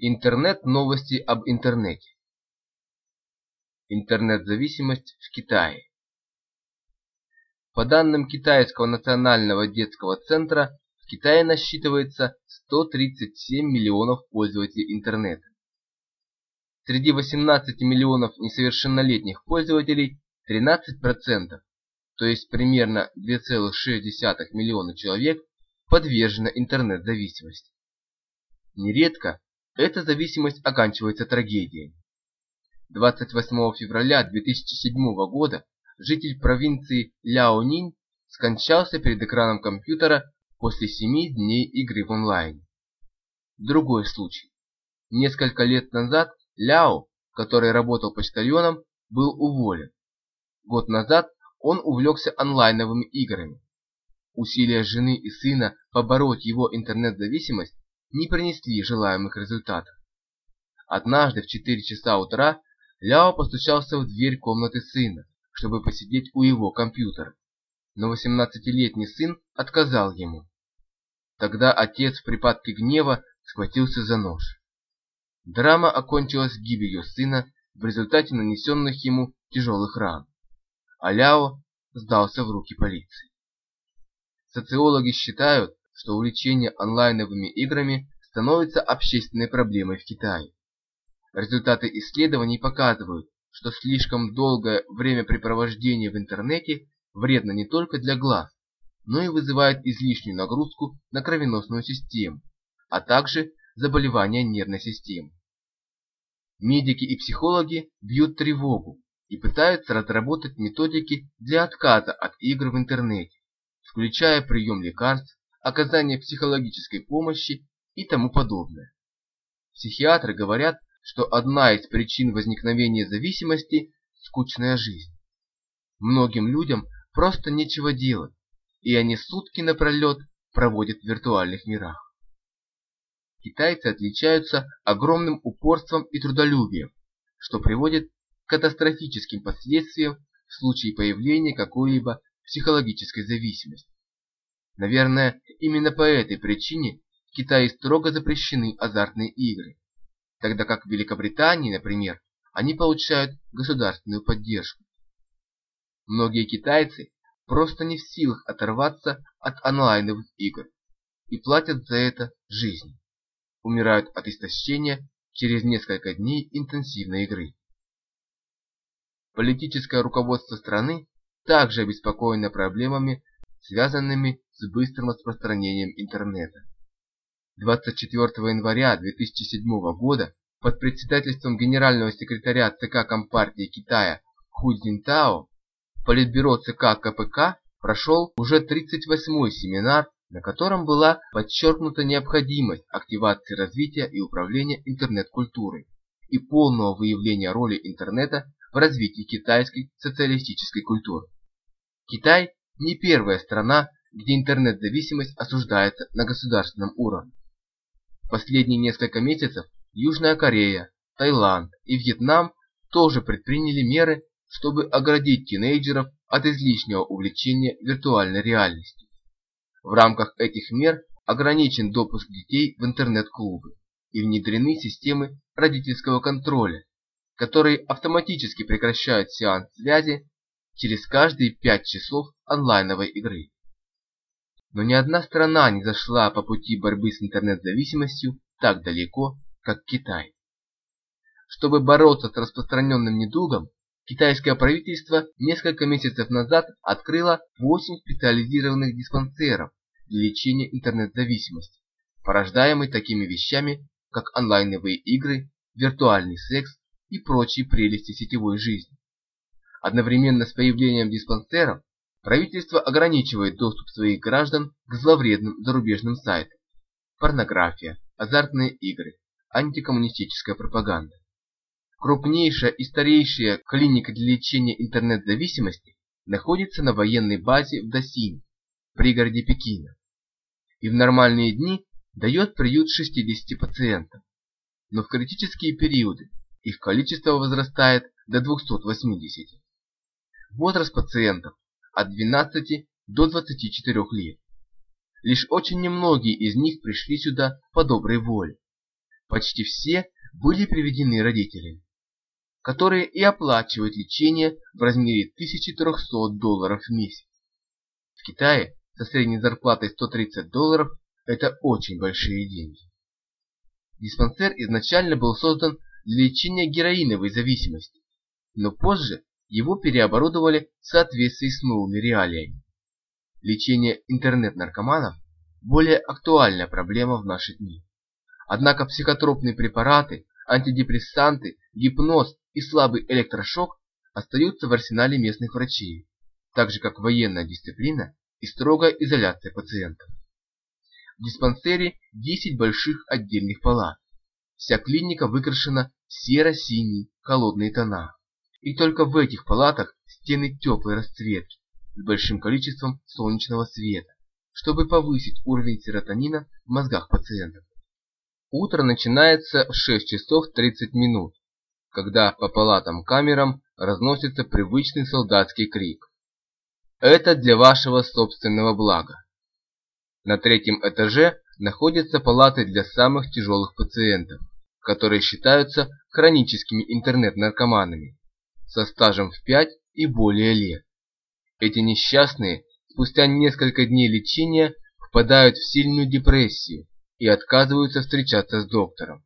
Интернет-новости об интернете. Интернет-зависимость в Китае. По данным Китайского национального детского центра, в Китае насчитывается 137 миллионов пользователей интернета. Среди 18 миллионов несовершеннолетних пользователей 13%, то есть примерно 2,6 миллиона человек, подвержено интернет-зависимости. Нередко эта зависимость оканчивается трагедией. 28 февраля 2007 года житель провинции Ляонинь скончался перед экраном компьютера после 7 дней игры в онлайн. Другой случай. Несколько лет назад Ляо, который работал почтальоном, был уволен. Год назад он увлекся онлайновыми играми. Усилия жены и сына побороть его интернет-зависимость не принесли желаемых результатов. Однажды в 4 часа утра Ляо постучался в дверь комнаты сына, чтобы посидеть у его компьютера. Но 18-летний сын отказал ему. Тогда отец в припадке гнева схватился за нож. Драма окончилась гибелью сына в результате нанесенных ему тяжелых ран. А Ляо сдался в руки полиции. Социологи считают, что увлечение онлайновыми играми становится общественной проблемой в Китае. Результаты исследований показывают, что слишком долгое времяпрепровождение в интернете вредно не только для глаз, но и вызывает излишнюю нагрузку на кровеносную систему, а также заболевания нервной системы. Медики и психологи бьют тревогу и пытаются разработать методики для отказа от игр в интернете, включая прием лекарств, оказание психологической помощи и тому подобное. Психиатры говорят, что одна из причин возникновения зависимости – скучная жизнь. Многим людям просто нечего делать, и они сутки напролет проводят в виртуальных мирах. Китайцы отличаются огромным упорством и трудолюбием, что приводит к катастрофическим последствиям в случае появления какой-либо психологической зависимости. Наверное, именно по этой причине в Китае строго запрещены азартные игры, тогда как в Великобритании, например, они получают государственную поддержку. Многие китайцы просто не в силах оторваться от онлайновых игр и платят за это жизнь. Умирают от истощения через несколько дней интенсивной игры. Политическое руководство страны также обеспокоено проблемами, связанными с быстрым распространением интернета. 24 января 2007 года под председательством генерального секретаря ЦК Компартии Китая Ху Цзиньтао Политбюро ЦК КПК прошел уже 38-й семинар, на котором была подчеркнута необходимость активации развития и управления интернет-культурой и полного выявления роли интернета в развитии китайской социалистической культуры. Китай не первая страна, где интернет-зависимость осуждается на государственном уровне. Последние несколько месяцев Южная Корея, Таиланд и Вьетнам тоже предприняли меры, чтобы оградить тинейджеров от излишнего увлечения виртуальной реальностью. В рамках этих мер ограничен допуск детей в интернет-клубы и внедрены системы родительского контроля, которые автоматически прекращают сеанс связи через каждые 5 часов онлайновой игры. Но ни одна страна не зашла по пути борьбы с интернет-зависимостью так далеко, как Китай. Чтобы бороться с распространенным недугом, китайское правительство несколько месяцев назад открыло 8 специализированных диспансеров для лечения интернет-зависимости, порождаемой такими вещами, как онлайновые игры, виртуальный секс и прочие прелести сетевой жизни. Одновременно с появлением диспансеров правительство ограничивает доступ своих граждан к зловредным зарубежным сайтам. Порнография, азартные игры, антикоммунистическая пропаганда. Крупнейшая и старейшая клиника для лечения интернет-зависимости находится на военной базе в Досине, пригороде Пекина. И в нормальные дни дает приют 60 пациентам. Но в критические периоды их количество возрастает до 280. Возраст пациентов от 12 до 24 лет. Лишь очень немногие из них пришли сюда по доброй воле. почти все были приведены родителями, которые и оплачивают лечение в размере 1300 долларов в месяц. В Китае со средней зарплатой 130 долларов это очень большие деньги. Диспансер изначально был создан для лечения героиновой зависимости, но позже его переоборудовали в соответствии с новыми реалиями. Лечение интернет-наркоманов – более актуальная проблема в наши дни. Однако психотропные препараты, антидепрессанты, гипноз и слабый электрошок остаются в арсенале местных врачей, так же как военная дисциплина и строгая изоляция пациентов. В диспансере 10 больших отдельных палат. Вся клиника выкрашена в серо-синий холодные тона. И только в этих палатах стены теплой расцветки с большим количеством солнечного света, чтобы повысить уровень серотонина в мозгах пациентов. Утро начинается в 6 часов 30 минут, когда по палатам-камерам разносится привычный солдатский крик. Это для вашего собственного блага. На третьем этаже находятся палаты для самых тяжелых пациентов, которые считаются хроническими интернет-наркоманами, со стажем в 5 и более лет. Эти несчастные спустя несколько дней лечения впадают в сильную депрессию и отказываются встречаться с доктором.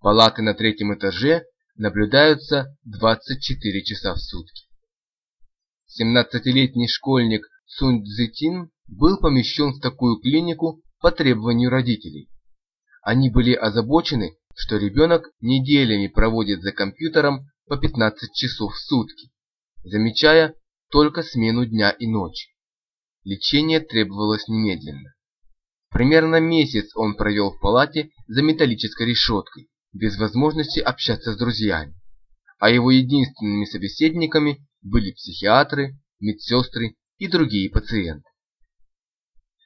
Палаты на третьем этаже наблюдаются 24 часа в сутки. 17-летний школьник Сунь Цзитин был помещен в такую клинику по требованию родителей. Они были озабочены, что ребенок неделями проводит за компьютером по 15 часов в сутки, замечая только смену дня и ночи. Лечение требовалось немедленно. Примерно месяц он провел в палате за металлической решеткой, без возможности общаться с друзьями, а его единственными собеседниками были психиатры, медсестры и другие пациенты.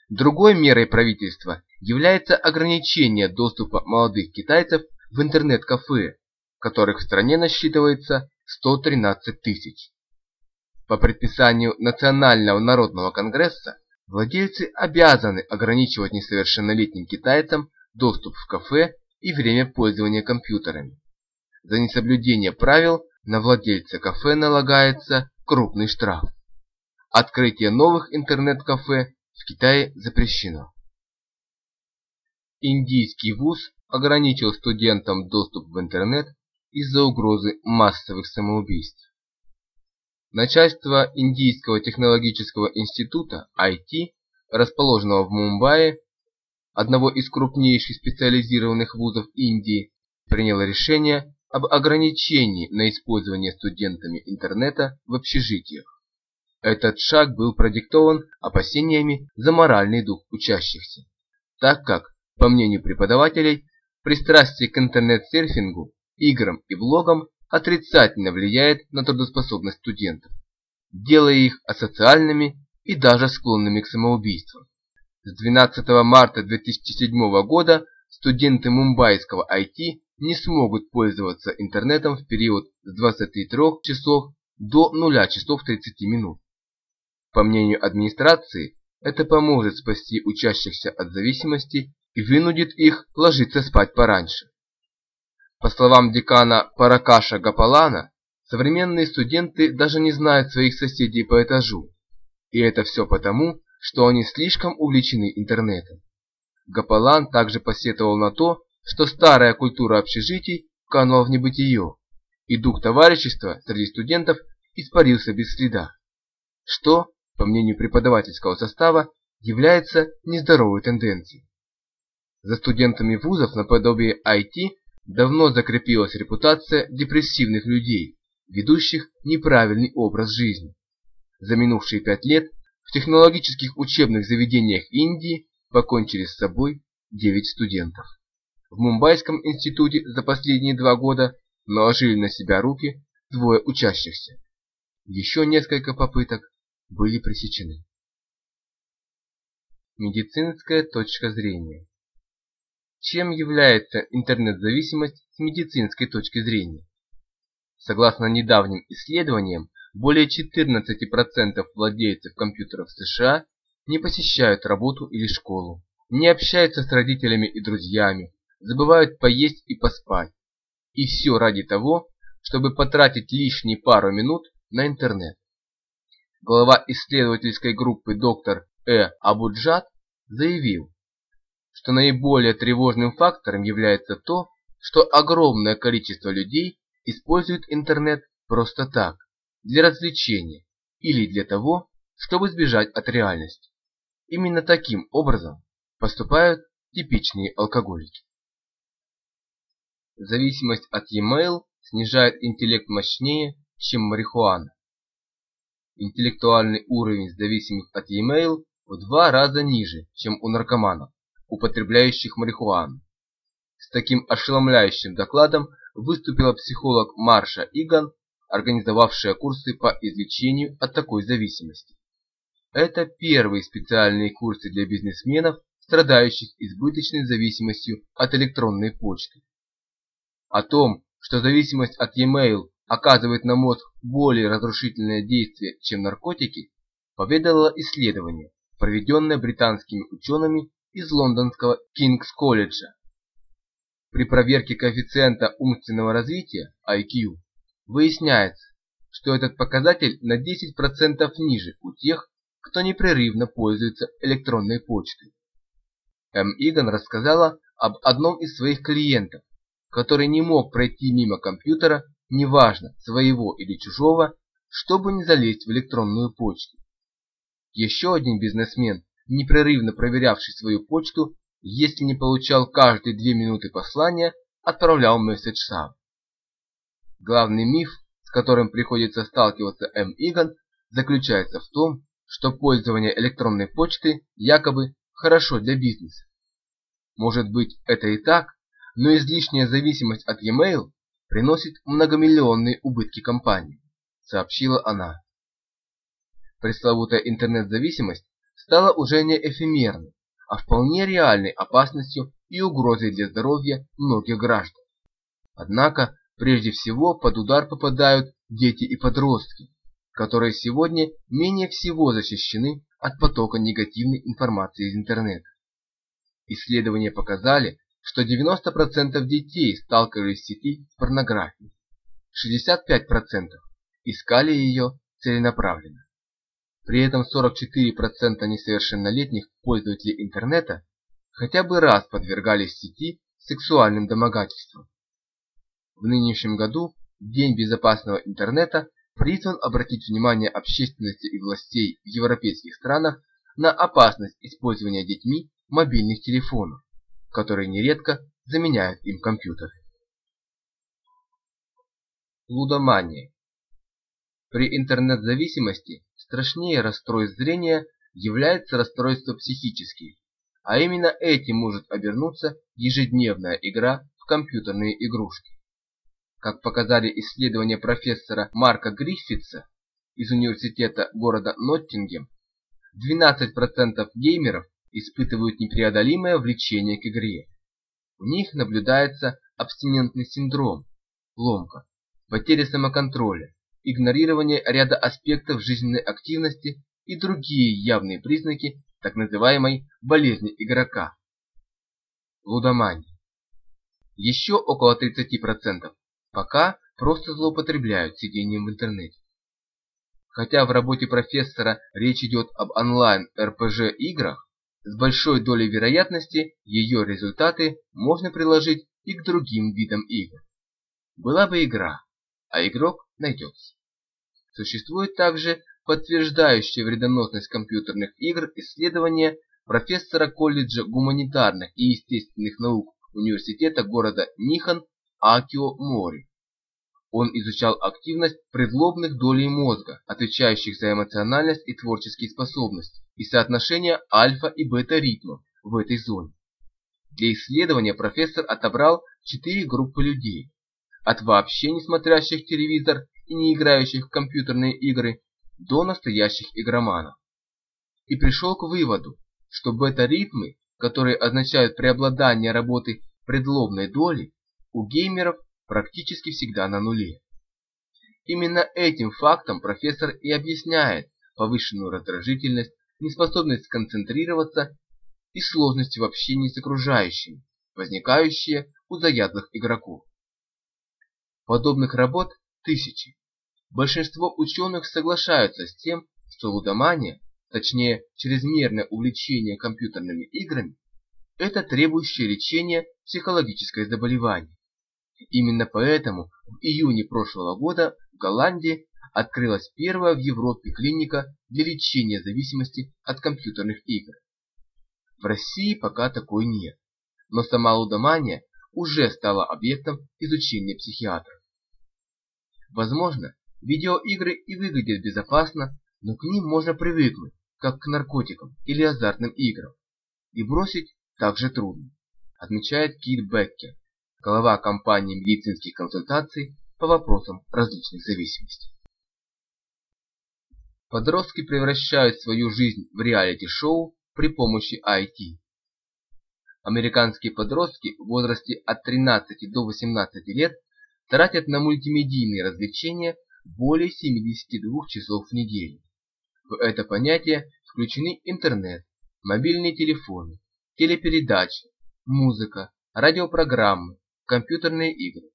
Другой мерой правительства является ограничение доступа молодых китайцев в интернет-кафе, которых в стране насчитывается 113 тысяч. По предписанию Национального народного конгресса владельцы обязаны ограничивать несовершеннолетним китайцам доступ в кафе и время пользования компьютерами. За несоблюдение правил на владельца кафе налагается крупный штраф. Открытие новых интернет-кафе в Китае запрещено. Индийский вуз ограничил студентам доступ в интернет из-за угрозы массовых самоубийств. Начальство Индийского технологического института IT, расположенного в Мумбаи, одного из крупнейших специализированных вузов Индии, приняло решение об ограничении на использование студентами интернета в общежитиях. Этот шаг был продиктован опасениями за моральный дух учащихся, так как, по мнению преподавателей, пристрастие к интернет-серфингу, играм и блогам отрицательно влияет на трудоспособность студентов, делая их асоциальными и даже склонными к самоубийствам. С 12 марта 2007 года студенты мумбайского IT не смогут пользоваться интернетом в период с 23 часов до 0 часов 30 минут. По мнению администрации, это поможет спасти учащихся от зависимости и вынудит их ложиться спать пораньше. По словам декана Паракаша Гапалана, современные студенты даже не знают своих соседей по этажу. И это все потому, что они слишком увлечены интернетом. Гапалан также посетовал на то, что старая культура общежитий канула в небытие, и дух товарищества среди студентов испарился без следа, что, по мнению преподавательского состава, является нездоровой тенденцией. За студентами вузов наподобие IT давно закрепилась репутация депрессивных людей, ведущих неправильный образ жизни. За минувшие пять лет в технологических учебных заведениях Индии покончили с собой 9 студентов в Мумбайском институте за последние два года наложили на себя руки двое учащихся. Еще несколько попыток были пресечены. Медицинская точка зрения Чем является интернет-зависимость с медицинской точки зрения? Согласно недавним исследованиям, более 14% владельцев компьютеров США не посещают работу или школу, не общаются с родителями и друзьями, забывают поесть и поспать. И все ради того, чтобы потратить лишние пару минут на интернет. Глава исследовательской группы доктор Э. Абуджад заявил, что наиболее тревожным фактором является то, что огромное количество людей используют интернет просто так, для развлечения или для того, чтобы сбежать от реальности. Именно таким образом поступают типичные алкоголики. Зависимость от e-mail снижает интеллект мощнее, чем марихуана. Интеллектуальный уровень зависимых от e-mail в два раза ниже, чем у наркоманов, употребляющих марихуану. С таким ошеломляющим докладом выступила психолог Марша Иган, организовавшая курсы по излечению от такой зависимости. Это первые специальные курсы для бизнесменов, страдающих избыточной зависимостью от электронной почты. О том, что зависимость от e-mail оказывает на мозг более разрушительное действие, чем наркотики, поведало исследование, проведенное британскими учеными из лондонского Кингс-колледжа. При проверке коэффициента умственного развития IQ выясняется, что этот показатель на 10% ниже у тех, кто непрерывно пользуется электронной почтой. М. Иган рассказала об одном из своих клиентов, который не мог пройти мимо компьютера, неважно, своего или чужого, чтобы не залезть в электронную почту. Еще один бизнесмен, непрерывно проверявший свою почту, если не получал каждые две минуты послания, отправлял месседж сам. Главный миф, с которым приходится сталкиваться М. Иган, заключается в том, что пользование электронной почты якобы хорошо для бизнеса. Может быть, это и так, но излишняя зависимость от e-mail приносит многомиллионные убытки компании, сообщила она. Пресловутая интернет-зависимость стала уже не эфемерной, а вполне реальной опасностью и угрозой для здоровья многих граждан. Однако, прежде всего под удар попадают дети и подростки, которые сегодня менее всего защищены от потока негативной информации из интернета. Исследования показали, что 90% детей сталкивались в сети с порнографией, 65% искали ее целенаправленно. При этом 44% несовершеннолетних пользователей интернета хотя бы раз подвергались сети сексуальным домогательствам. В нынешнем году День безопасного интернета призван обратить внимание общественности и властей в европейских странах на опасность использования детьми мобильных телефонов, которые нередко заменяют им компьютер. Лудомания При интернет-зависимости страшнее расстройств зрения является расстройство психические, а именно этим может обернуться ежедневная игра в компьютерные игрушки. Как показали исследования профессора Марка Гриффитса из университета города Ноттингем, 12% геймеров испытывают непреодолимое влечение к игре. У них наблюдается абстинентный синдром, ломка, потеря самоконтроля, игнорирование ряда аспектов жизненной активности и другие явные признаки так называемой болезни игрока. Лудомания. Еще около 30% пока просто злоупотребляют сидением в интернете. Хотя в работе профессора речь идет об онлайн-РПЖ-играх, с большой долей вероятности ее результаты можно приложить и к другим видам игр. Была бы игра, а игрок найдется. Существует также подтверждающее вредоносность компьютерных игр исследование профессора колледжа гуманитарных и естественных наук университета города Нихан Акио Мори. Он изучал активность предлобных долей мозга, отвечающих за эмоциональность и творческие способности, и соотношение альфа и бета ритмов в этой зоне. Для исследования профессор отобрал четыре группы людей. От вообще не смотрящих телевизор и не играющих в компьютерные игры до настоящих игроманов. И пришел к выводу, что бета-ритмы, которые означают преобладание работы предлобной доли, у геймеров практически всегда на нуле. Именно этим фактом профессор и объясняет повышенную раздражительность, неспособность сконцентрироваться и сложности в общении с окружающими, возникающие у заядлых игроков. Подобных работ тысячи. Большинство ученых соглашаются с тем, что лудомания, точнее чрезмерное увлечение компьютерными играми, это требующее лечения психологическое заболевание. Именно поэтому в июне прошлого года в Голландии открылась первая в Европе клиника для лечения зависимости от компьютерных игр. В России пока такой нет, но сама лудомания уже стала объектом изучения психиатров. Возможно, видеоигры и выглядят безопасно, но к ним можно привыкнуть, как к наркотикам или азартным играм, и бросить также трудно, отмечает Кит Беккер, глава компании медицинских консультаций по вопросам различных зависимостей. Подростки превращают свою жизнь в реалити-шоу при помощи IT. Американские подростки в возрасте от 13 до 18 лет тратят на мультимедийные развлечения более 72 часов в неделю. В это понятие включены интернет, мобильные телефоны, телепередачи, музыка, радиопрограммы, компьютерные игры.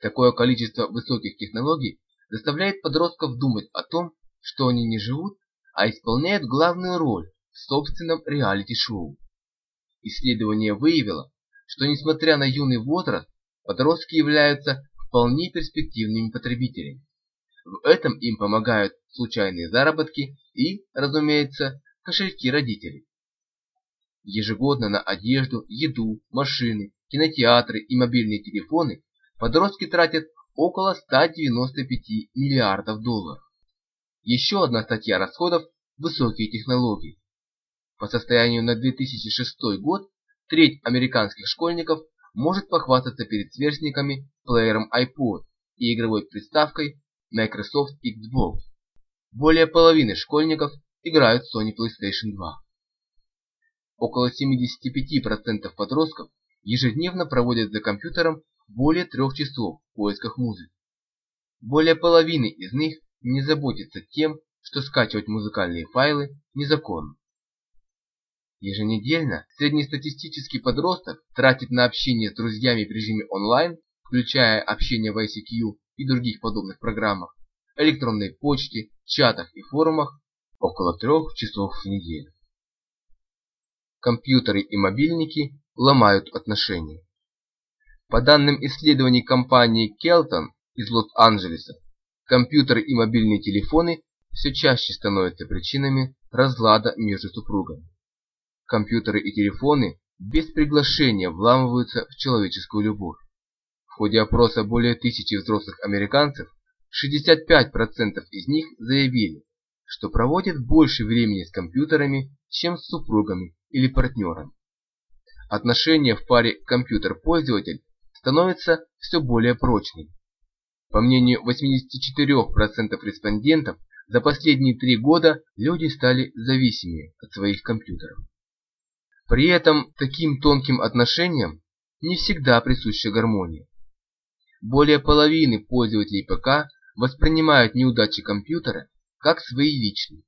Такое количество высоких технологий заставляет подростков думать о том, что они не живут, а исполняют главную роль в собственном реалити-шоу. Исследование выявило, что несмотря на юный возраст, подростки являются вполне перспективными потребителями. В этом им помогают случайные заработки и, разумеется, кошельки родителей. Ежегодно на одежду, еду, машины, кинотеатры и мобильные телефоны подростки тратят около 195 миллиардов долларов. Еще одна статья расходов – высокие технологии. По состоянию на 2006 год треть американских школьников может похвастаться перед сверстниками плеером iPod и игровой приставкой Microsoft Xbox. Более половины школьников играют в Sony PlayStation 2. Около 75% подростков ежедневно проводят за компьютером более трех часов в поисках музыки. Более половины из них не заботится тем, что скачивать музыкальные файлы незаконно. Еженедельно среднестатистический подросток тратит на общение с друзьями в режиме онлайн, включая общение в ICQ и других подобных программах, электронной почте, чатах и форумах около трех часов в неделю. Компьютеры и мобильники ломают отношения. По данным исследований компании Kelton из Лос-Анджелеса, Компьютеры и мобильные телефоны все чаще становятся причинами разлада между супругами. Компьютеры и телефоны без приглашения вламываются в человеческую любовь. В ходе опроса более тысячи взрослых американцев 65% из них заявили, что проводят больше времени с компьютерами, чем с супругами или партнерами. Отношения в паре компьютер-пользователь становятся все более прочными. По мнению 84% респондентов, за последние три года люди стали зависимее от своих компьютеров. При этом таким тонким отношениям не всегда присуща гармония. Более половины пользователей ПК воспринимают неудачи компьютера как свои личные.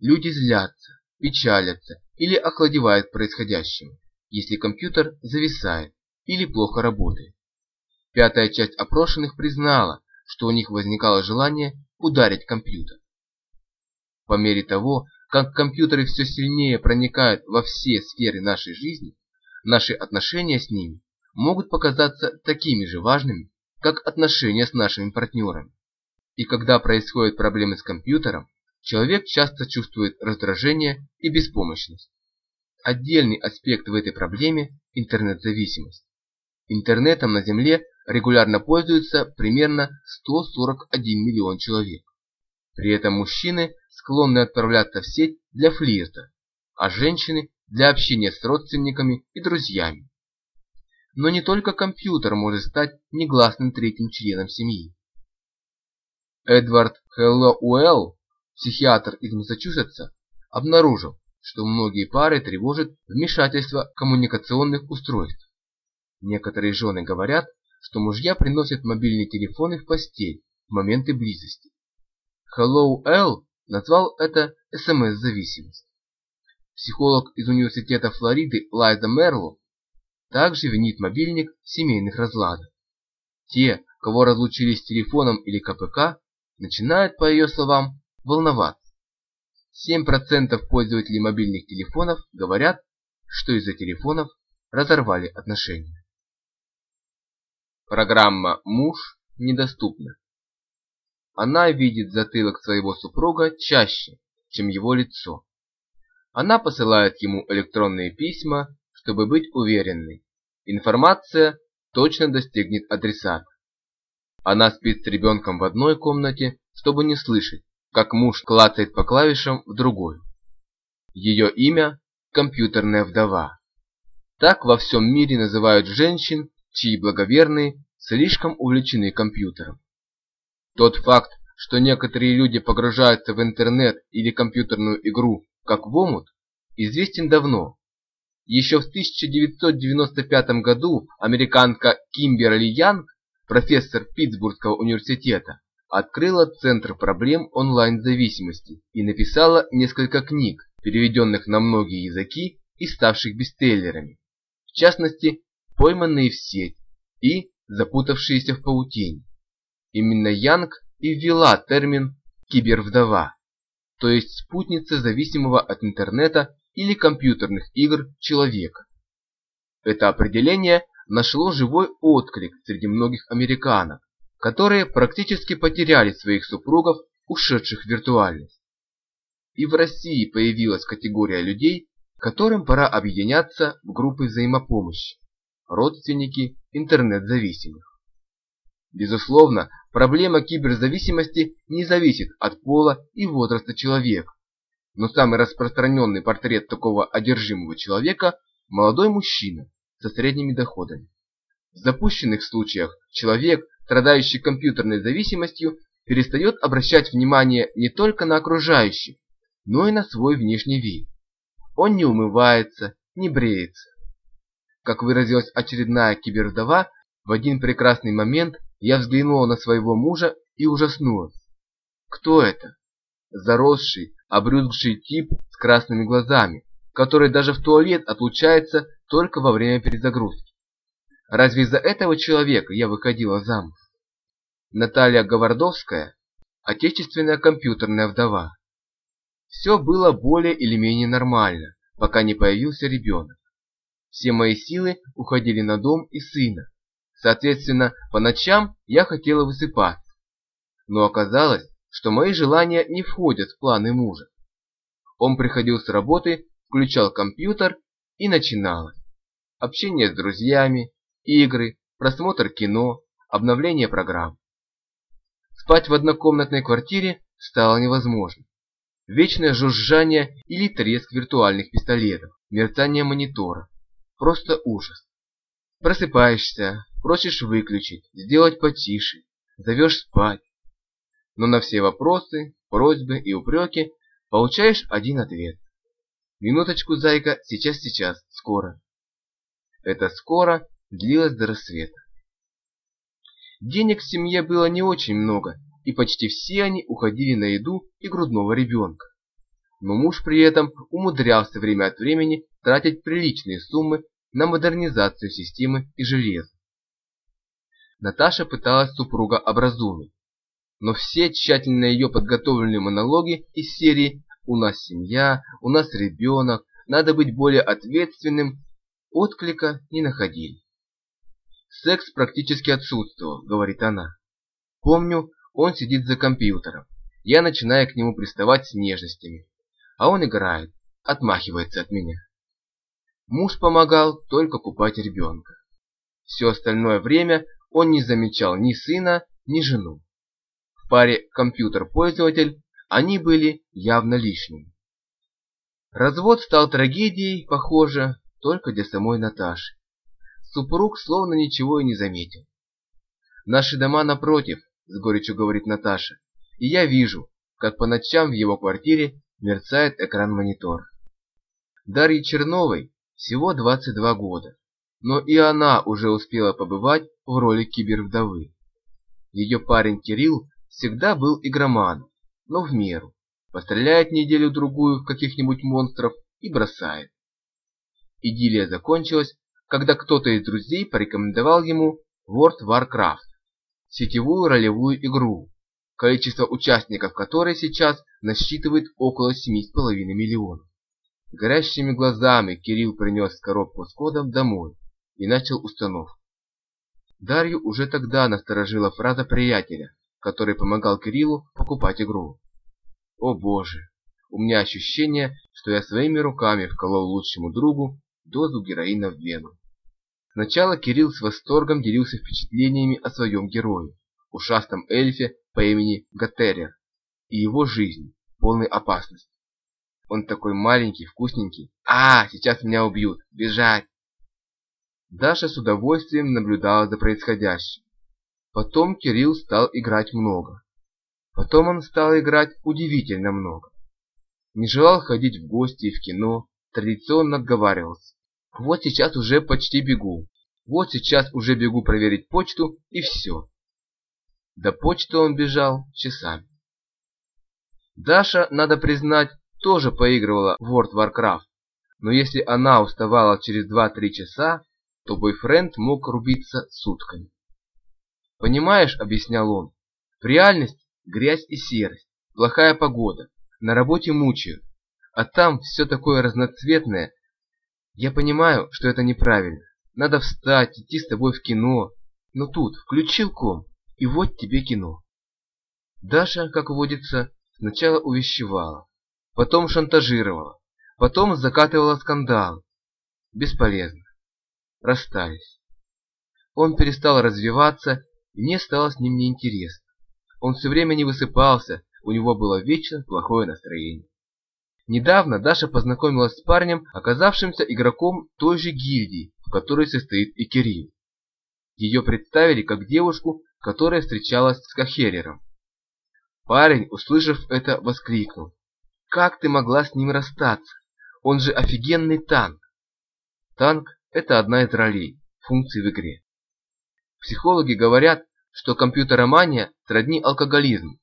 Люди злятся, печалятся или охладевают происходящему, если компьютер зависает или плохо работает. Пятая часть опрошенных признала, что у них возникало желание ударить компьютер. По мере того, как компьютеры все сильнее проникают во все сферы нашей жизни, наши отношения с ними могут показаться такими же важными, как отношения с нашими партнерами. И когда происходят проблемы с компьютером, человек часто чувствует раздражение и беспомощность. Отдельный аспект в этой проблеме – интернет-зависимость. Интернетом на Земле регулярно пользуются примерно 141 миллион человек. При этом мужчины склонны отправляться в сеть для флирта, а женщины для общения с родственниками и друзьями. Но не только компьютер может стать негласным третьим членом семьи. Эдвард Хэллоуэлл, психиатр из Массачусетса, обнаружил, что многие пары тревожит вмешательство коммуникационных устройств. Некоторые жены говорят, что мужья приносят мобильные телефоны в постель в моменты близости. Hello L назвал это СМС-зависимость. Психолог из Университета Флориды Лайза Мерло также винит мобильник в семейных разладах. Те, кого разлучили с телефоном или КПК, начинают, по ее словам, волноваться. 7% пользователей мобильных телефонов говорят, что из-за телефонов разорвали отношения. Программа «Муж» недоступна. Она видит затылок своего супруга чаще, чем его лицо. Она посылает ему электронные письма, чтобы быть уверенной. Информация точно достигнет адресата. Она спит с ребенком в одной комнате, чтобы не слышать, как муж клацает по клавишам в другой. Ее имя – компьютерная вдова. Так во всем мире называют женщин, чьи благоверные слишком увлечены компьютером. Тот факт, что некоторые люди погружаются в интернет или компьютерную игру как в омут, известен давно. Еще в 1995 году американка Кимберли Янг, профессор Питтсбургского университета, открыла Центр проблем онлайн-зависимости и написала несколько книг, переведенных на многие языки и ставших бестселлерами. В частности, «Пойманные в сеть» и «Запутавшиеся в паутине». Именно Янг и ввела термин «кибервдова», то есть спутница зависимого от интернета или компьютерных игр человека. Это определение нашло живой отклик среди многих американок, которые практически потеряли своих супругов, ушедших в виртуальность. И в России появилась категория людей, которым пора объединяться в группы взаимопомощи, родственники интернет-зависимых. Безусловно, проблема киберзависимости не зависит от пола и возраста человека, но самый распространенный портрет такого одержимого человека – молодой мужчина со средними доходами. В запущенных случаях человек, страдающий компьютерной зависимостью, перестает обращать внимание не только на окружающих, но и на свой внешний вид. Он не умывается, не бреется. Как выразилась очередная кибервдова, в один прекрасный момент я взглянула на своего мужа и ужаснулась. Кто это? Заросший, обрюзгший тип с красными глазами, который даже в туалет отлучается только во время перезагрузки. Разве из-за этого человека я выходила замуж? Наталья Говордовская – отечественная компьютерная вдова. Все было более или менее нормально, пока не появился ребенок. Все мои силы уходили на дом и сына. Соответственно, по ночам я хотела высыпаться. Но оказалось, что мои желания не входят в планы мужа. Он приходил с работы, включал компьютер и начиналось. Общение с друзьями, игры, просмотр кино, обновление программ. Спать в однокомнатной квартире стало невозможно. Вечное жужжание или треск виртуальных пистолетов, мерцание монитора. Просто ужас. Просыпаешься, просишь выключить, сделать потише, зовешь спать. Но на все вопросы, просьбы и упреки получаешь один ответ. Минуточку, зайка, сейчас-сейчас, скоро. Это скоро длилось до рассвета. Денег в семье было не очень много, и почти все они уходили на еду и грудного ребенка. Но муж при этом умудрялся время от времени тратить приличные суммы на модернизацию системы и железа. Наташа пыталась супруга образумить, но все тщательно ее подготовленные монологи из серии «У нас семья», «У нас ребенок», «Надо быть более ответственным» отклика не находили. «Секс практически отсутствовал», — говорит она. «Помню, он сидит за компьютером. Я начинаю к нему приставать с нежностями. А он играет, отмахивается от меня. Муж помогал только купать ребенка. Все остальное время он не замечал ни сына, ни жену. В паре компьютер-пользователь они были явно лишними. Развод стал трагедией, похоже, только для самой Наташи. Супруг словно ничего и не заметил. Наши дома напротив, с горечью говорит Наташа, и я вижу, как по ночам в его квартире мерцает экран монитора. Дарье Черновой всего 22 года, но и она уже успела побывать в роли кибервдовы. Ее парень Кирилл всегда был игроманом, но в меру. Постреляет неделю-другую в каких-нибудь монстров и бросает. Идиллия закончилась, когда кто-то из друзей порекомендовал ему World Warcraft, сетевую ролевую игру, количество участников которой сейчас насчитывает около 7,5 миллионов. Горящими глазами Кирилл принес коробку с кодом домой и начал установку. Дарью уже тогда насторожила фраза приятеля, который помогал Кириллу покупать игру. О боже, у меня ощущение, что я своими руками вколол лучшему другу дозу героина в вену. Сначала Кирилл с восторгом делился впечатлениями о своем герое, ушастом эльфе по имени Гатерер, и его жизни, полной опасности. Он такой маленький, вкусненький. А, сейчас меня убьют. Бежать. Даша с удовольствием наблюдала за происходящим. Потом Кирилл стал играть много. Потом он стал играть удивительно много. Не желал ходить в гости и в кино, традиционно отговаривался. Вот сейчас уже почти бегу. Вот сейчас уже бегу проверить почту и все. До почты он бежал часами. Даша, надо признать, тоже поигрывала в World Warcraft. Но если она уставала через 2-3 часа, то бойфренд мог рубиться сутками. «Понимаешь», — объяснял он, — «в реальности грязь и серость, плохая погода, на работе мучают, а там все такое разноцветное. Я понимаю, что это неправильно. Надо встать, идти с тобой в кино. Но тут включил ком, и вот тебе кино. Даша, как водится, сначала увещевала, потом шантажировала, потом закатывала скандал. Бесполезно. Расстались. Он перестал развиваться, и мне стало с ним неинтересно. Он все время не высыпался, у него было вечно плохое настроение. Недавно Даша познакомилась с парнем, оказавшимся игроком той же гильдии, в которой состоит и Кирилл. Ее представили как девушку, которая встречалась с Кахерером. Парень, услышав это, воскликнул. «Как ты могла с ним расстаться? Он же офигенный танк!» Танк – это одна из ролей, функций в игре. Психологи говорят, что компьютеромания сродни алкоголизму.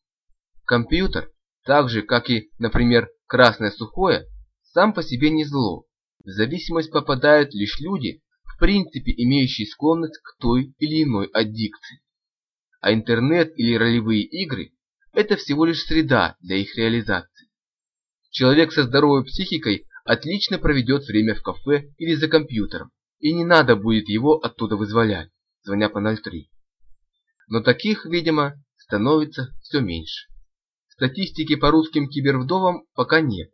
Компьютер, так же, как и, например, красное сухое, сам по себе не зло. В зависимость попадают лишь люди, в принципе имеющие склонность к той или иной аддикции. А интернет или ролевые игры – это всего лишь среда для их реализации. Человек со здоровой психикой отлично проведет время в кафе или за компьютером, и не надо будет его оттуда вызволять, звоня по 03. Но таких, видимо, становится все меньше. Статистики по русским кибервдовам пока нет.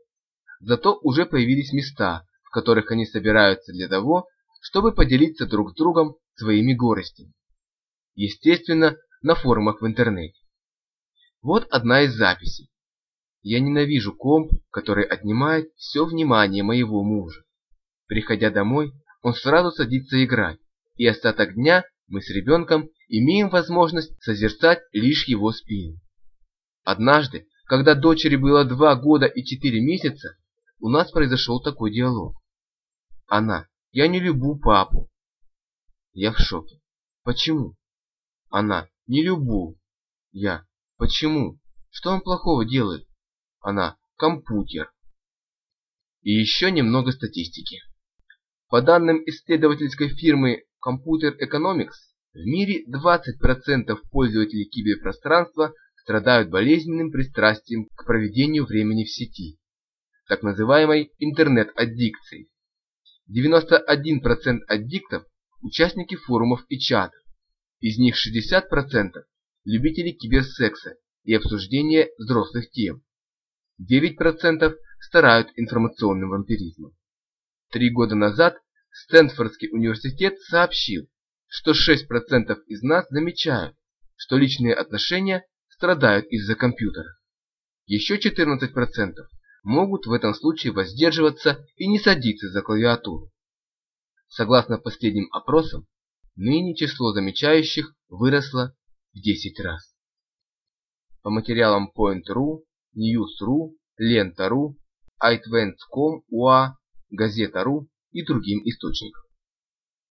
Зато уже появились места, в которых они собираются для того, чтобы поделиться друг с другом своими горестями. Естественно, на форумах в интернете. Вот одна из записей. Я ненавижу комп, который отнимает все внимание моего мужа. Приходя домой, он сразу садится играть, и остаток дня мы с ребенком имеем возможность созерцать лишь его спину. Однажды, когда дочери было два года и четыре месяца, у нас произошел такой диалог. Она. Я не люблю папу. Я в шоке. Почему? Она. Не люблю. Я. Почему? Что он плохого делает? Она. Компьютер. И еще немного статистики. По данным исследовательской фирмы Computer Economics, в мире 20% пользователей киберпространства страдают болезненным пристрастием к проведению времени в сети, так называемой интернет-аддикцией. 91% аддиктов – участники форумов и чатов, из них 60% – любители киберсекса и обсуждения взрослых тем, 9% страдают информационным вампиризмом. Три года назад Стэнфордский университет сообщил, что 6% из нас замечают, что личные отношения страдают из-за компьютера. Еще 14% могут в этом случае воздерживаться и не садиться за клавиатуру. Согласно последним опросам, ныне число замечающих выросло в 10 раз. По материалам Point.ru, News.ru, Lenta.ru, iTvents.com, UA, Газета.ru и другим источникам.